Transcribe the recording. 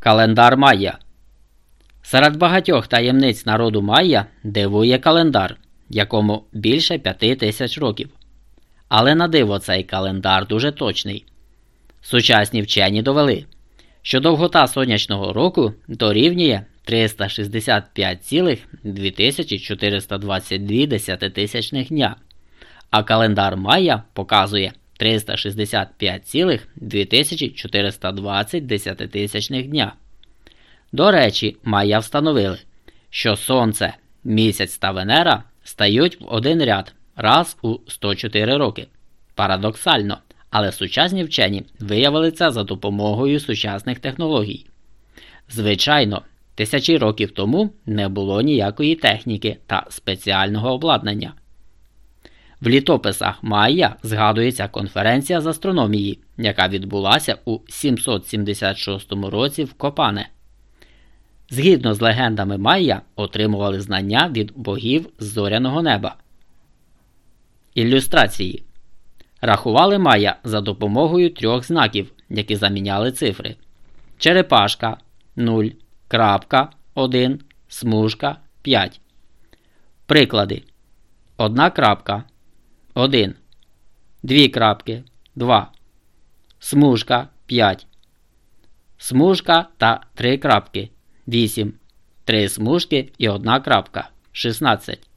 Календар Майя. Серед багатьох таємниць народу Майя дивує календар, якому більше п'яти тисяч років. Але на диво цей календар дуже точний. Сучасні вчені довели, що довгота сонячного року дорівнює 365,2422 дня, а календар Майя показує 365,2420 десятитисячних дня. До речі, Майя встановили, що Сонце, місяць та Венера стають в один ряд раз у 104 роки. Парадоксально, але сучасні вчені виявили це за допомогою сучасних технологій. Звичайно, тисячі років тому не було ніякої техніки та спеціального обладнання. В літописах Майя згадується конференція з астрономії, яка відбулася у 776 році в Копане. Згідно з легендами Майя, отримували знання від богів зоряного неба. Ілюстрації Рахували Майя за допомогою трьох знаків, які заміняли цифри: черепашка 0, крапка 1, смужка 5. Приклади. Одна крапка 1. Дві крапки 2. Смужка 5. Смужка та три крапки 8. Три смужки і одна крапка 16.